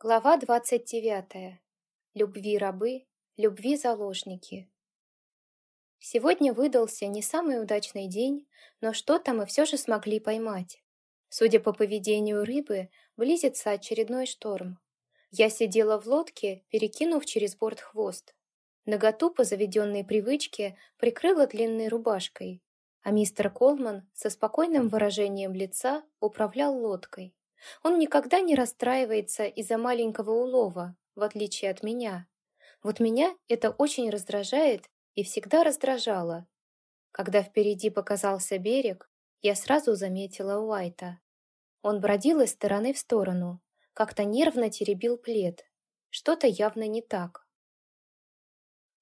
Глава двадцать девятая. Любви рабы, любви заложники. Сегодня выдался не самый удачный день, но что-то мы все же смогли поймать. Судя по поведению рыбы, близится очередной шторм. Я сидела в лодке, перекинув через борт хвост. Наготу по заведенной привычке прикрыла длинной рубашкой, а мистер Колман со спокойным выражением лица управлял лодкой. Он никогда не расстраивается из-за маленького улова, в отличие от меня. Вот меня это очень раздражает и всегда раздражало. Когда впереди показался берег, я сразу заметила Уайта. Он бродил из стороны в сторону, как-то нервно теребил плед. Что-то явно не так.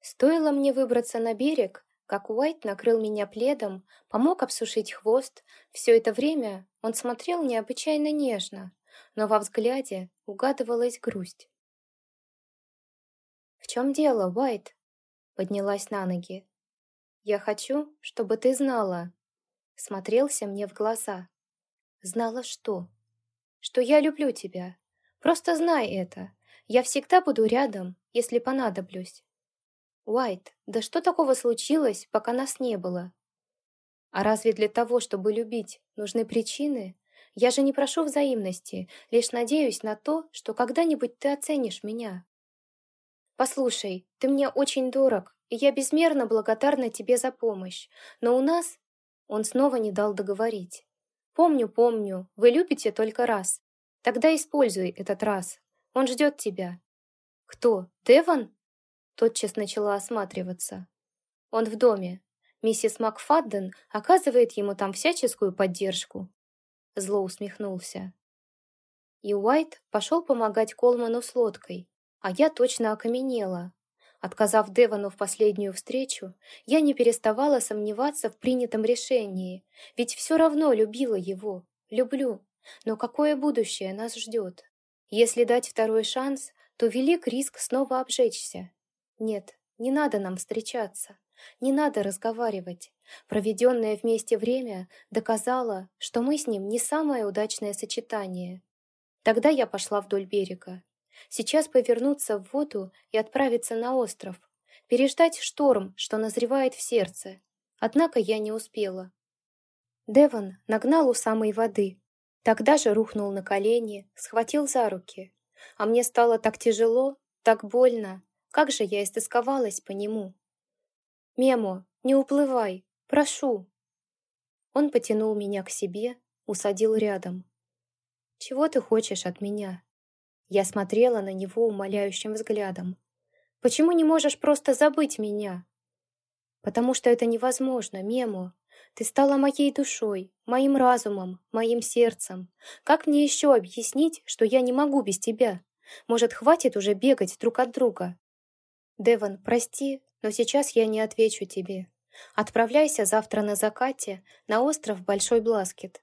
Стоило мне выбраться на берег, как Уайт накрыл меня пледом, помог обсушить хвост. Все это время он смотрел необычайно нежно, но во взгляде угадывалась грусть. «В чем дело, Уайт?» Поднялась на ноги. «Я хочу, чтобы ты знала». Смотрелся мне в глаза. «Знала что?» «Что я люблю тебя. Просто знай это. Я всегда буду рядом, если понадоблюсь. Уайт, да что такого случилось, пока нас не было? А разве для того, чтобы любить, нужны причины? Я же не прошу взаимности, лишь надеюсь на то, что когда-нибудь ты оценишь меня. Послушай, ты мне очень дорог, и я безмерно благодарна тебе за помощь, но у нас... Он снова не дал договорить. Помню, помню, вы любите только раз. Тогда используй этот раз. Он ждет тебя. Кто, Деван? Тотчас начала осматриваться. Он в доме. Миссис Макфадден оказывает ему там всяческую поддержку. Зло усмехнулся. И Уайт пошел помогать Колману с лодкой, а я точно окаменела. Отказав Девану в последнюю встречу, я не переставала сомневаться в принятом решении, ведь все равно любила его, люблю. Но какое будущее нас ждет? Если дать второй шанс, то велик риск снова обжечься. Нет, не надо нам встречаться, не надо разговаривать. Проведенное вместе время доказало, что мы с ним не самое удачное сочетание. Тогда я пошла вдоль берега. Сейчас повернуться в воду и отправиться на остров, переждать шторм, что назревает в сердце. Однако я не успела. Деван нагнал у самой воды. Тогда же рухнул на колени, схватил за руки. А мне стало так тяжело, так больно, как же я истосковалась по нему. «Мемо, не уплывай, прошу!» Он потянул меня к себе, усадил рядом. «Чего ты хочешь от меня?» Я смотрела на него умоляющим взглядом. «Почему не можешь просто забыть меня?» «Потому что это невозможно, Мемо. Ты стала моей душой, моим разумом, моим сердцем. Как мне еще объяснить, что я не могу без тебя? Может, хватит уже бегать друг от друга?» «Деван, прости, но сейчас я не отвечу тебе. Отправляйся завтра на закате на остров Большой Бласкет.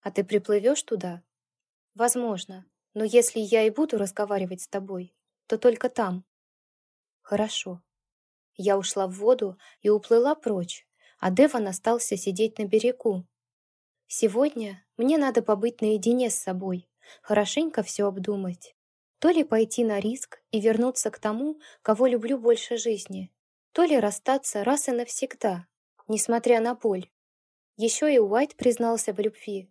А ты приплывешь туда? Возможно, но если я и буду разговаривать с тобой, то только там. Хорошо. Я ушла в воду и уплыла прочь, а Деван остался сидеть на берегу. Сегодня мне надо побыть наедине с собой, хорошенько все обдумать. То ли пойти на риск и вернуться к тому, кого люблю больше жизни, то ли расстаться раз и навсегда, несмотря на боль. Еще и Уайт признался в любви.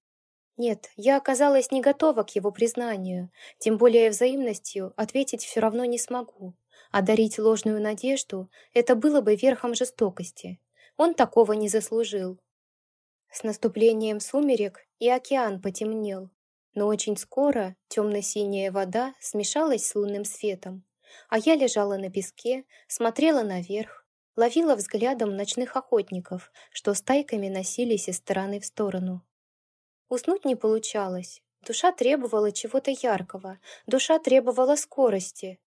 Нет, я оказалась не готова к его признанию, тем более взаимностью ответить все равно не смогу. А дарить ложную надежду — это было бы верхом жестокости. Он такого не заслужил. С наступлением сумерек и океан потемнел, но очень скоро темно-синяя вода смешалась с лунным светом, а я лежала на песке, смотрела наверх, ловила взглядом ночных охотников, что стайками носились из стороны в сторону. Уснуть не получалось. Душа требовала чего-то яркого, душа требовала скорости.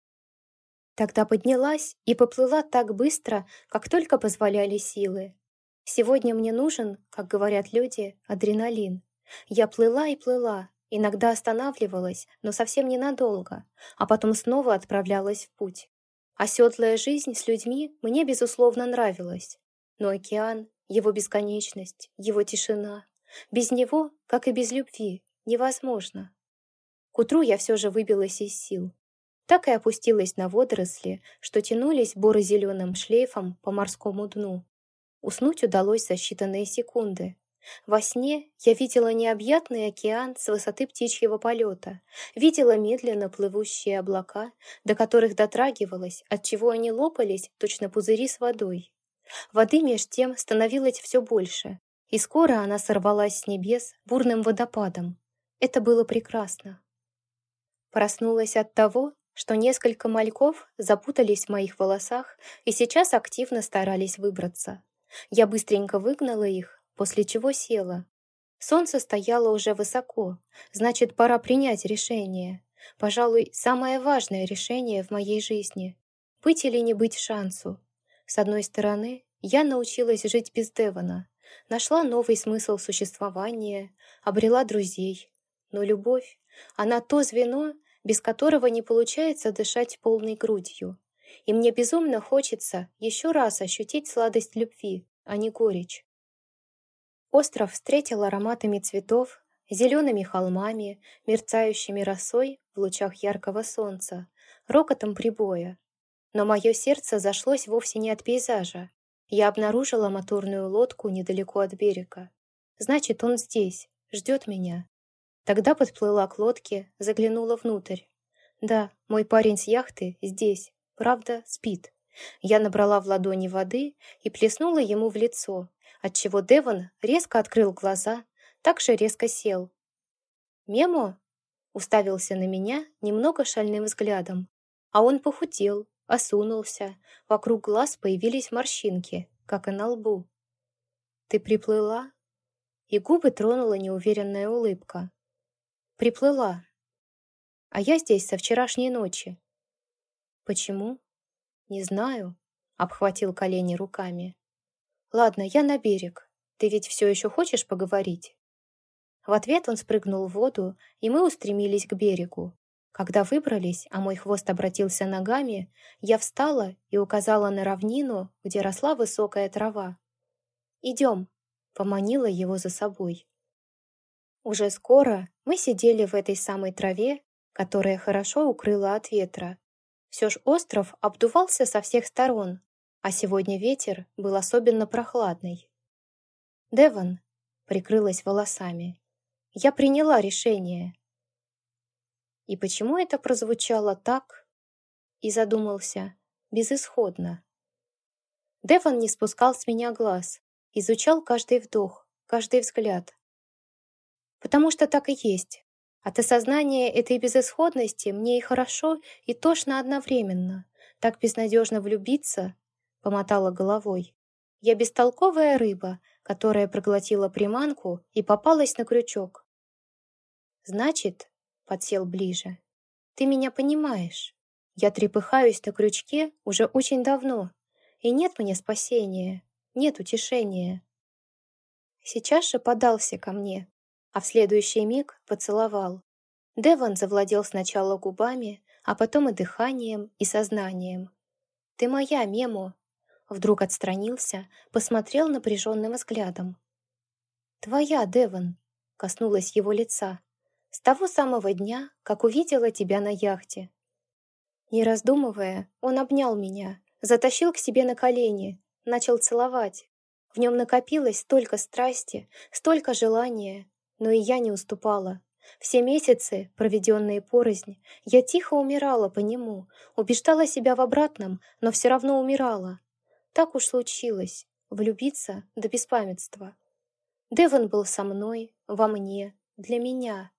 Тогда поднялась и поплыла так быстро, как только позволяли силы. Сегодня мне нужен, как говорят люди, адреналин. Я плыла и плыла, Иногда останавливалась, но совсем ненадолго, а потом снова отправлялась в путь. Оседлая жизнь с людьми мне, безусловно, нравилась. Но океан, его бесконечность, его тишина, без него, как и без любви, невозможно. К утру я все же выбилась из сил. Так и опустилась на водоросли, что тянулись буро-зеленым шлейфом по морскому дну. Уснуть удалось за считанные секунды. Во сне я видела необъятный океан с высоты птичьего полета, видела медленно плывущие облака, до которых дотрагивалась, отчего они лопались, точно пузыри с водой. Воды меж тем становилось все больше, и скоро она сорвалась с небес бурным водопадом. Это было прекрасно. Проснулась от того, что несколько мальков запутались в моих волосах и сейчас активно старались выбраться. Я быстренько выгнала их, после чего села. Солнце стояло уже высоко, значит, пора принять решение. Пожалуй, самое важное решение в моей жизни. Быть или не быть шансу. С одной стороны, я научилась жить без Девона, нашла новый смысл существования, обрела друзей. Но любовь, она то звено, без которого не получается дышать полной грудью. И мне безумно хочется еще раз ощутить сладость любви, а не горечь. Остров встретил ароматами цветов, зелеными холмами, мерцающими росой в лучах яркого солнца, рокотом прибоя. Но мое сердце зашлось вовсе не от пейзажа. Я обнаружила моторную лодку недалеко от берега. Значит, он здесь, ждет меня. Тогда подплыла к лодке, заглянула внутрь. Да, мой парень с яхты здесь, правда, спит. Я набрала в ладони воды и плеснула ему в лицо, отчего Девон резко открыл глаза, так же резко сел. «Мемо?» уставился на меня немного шальным взглядом, а он похудел, осунулся, вокруг глаз появились морщинки, как и на лбу. «Ты приплыла?» И губы тронула неуверенная улыбка. «Приплыла. А я здесь со вчерашней ночи». «Почему?» «Не знаю», — обхватил колени руками. «Ладно, я на берег. Ты ведь все еще хочешь поговорить?» В ответ он спрыгнул в воду, и мы устремились к берегу. Когда выбрались, а мой хвост обратился ногами, я встала и указала на равнину, где росла высокая трава. «Идем», — поманила его за собой. Уже скоро мы сидели в этой самой траве, которая хорошо укрыла от ветра. Все ж остров обдувался со всех сторон, а сегодня ветер был особенно прохладный. Девон прикрылась волосами. Я приняла решение. И почему это прозвучало так? И задумался, безысходно. Девон не спускал с меня глаз, изучал каждый вдох, каждый взгляд. Потому что так и есть. От осознания этой безысходности мне и хорошо, и тошно одновременно. Так безнадежно влюбиться, помотала головой. Я бестолковая рыба, которая проглотила приманку и попалась на крючок. Значит, подсел ближе, ты меня понимаешь. Я трепыхаюсь на крючке уже очень давно, и нет мне спасения, нет утешения. Сейчас же подался ко мне, а в следующий миг поцеловал. Деван завладел сначала губами, а потом и дыханием, и сознанием. «Ты моя, Мемо!» Вдруг отстранился, посмотрел напряженным взглядом. «Твоя, Девон!» — коснулась его лица. «С того самого дня, как увидела тебя на яхте». Не раздумывая, он обнял меня, затащил к себе на колени, начал целовать. В нем накопилось столько страсти, столько желания, но и я не уступала. Все месяцы, проведенные порознь, я тихо умирала по нему, убеждала себя в обратном, но все равно умирала. Так уж случилось, влюбиться до беспамятства. Девон был со мной, во мне, для меня,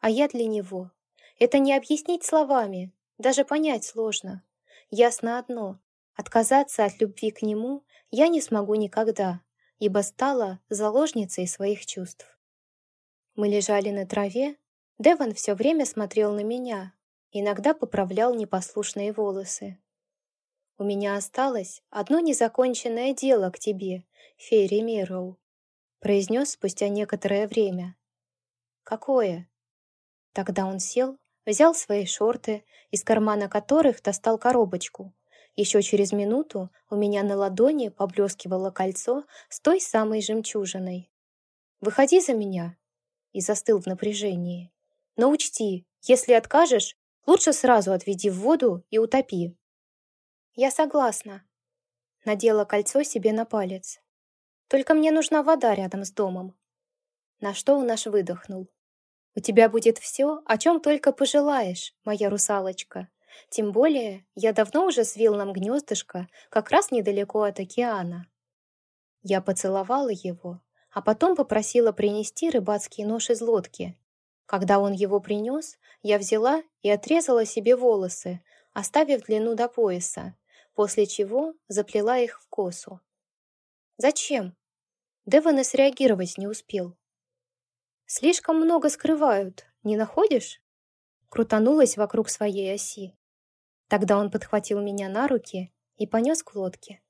а я для него. Это не объяснить словами, даже понять сложно. Ясно одно — отказаться от любви к нему я не смогу никогда, ибо стала заложницей своих чувств. Мы лежали на траве, Девон все время смотрел на меня, иногда поправлял непослушные волосы. У меня осталось одно незаконченное дело к тебе, Ферри Мироу», произнес спустя некоторое время. «Какое?» Тогда он сел, взял свои шорты, из кармана которых достал коробочку. Еще через минуту у меня на ладони поблескивало кольцо с той самой жемчужиной. «Выходи за меня!» и застыл в напряжении. «Но учти, Если откажешь, лучше сразу отведи в воду и утопи. Я согласна. Надела кольцо себе на палец. Только мне нужна вода рядом с домом. На что он аж выдохнул. У тебя будет все, о чем только пожелаешь, моя русалочка. Тем более, я давно уже свил нам гнездышко, как раз недалеко от океана. Я поцеловала его, а потом попросила принести рыбацкий нож из лодки. Когда он его принес, я взяла и отрезала себе волосы, оставив длину до пояса, после чего заплела их в косу. «Зачем?» Девон и среагировать не успел. «Слишком много скрывают, не находишь?» Крутанулась вокруг своей оси. Тогда он подхватил меня на руки и понес к лодке.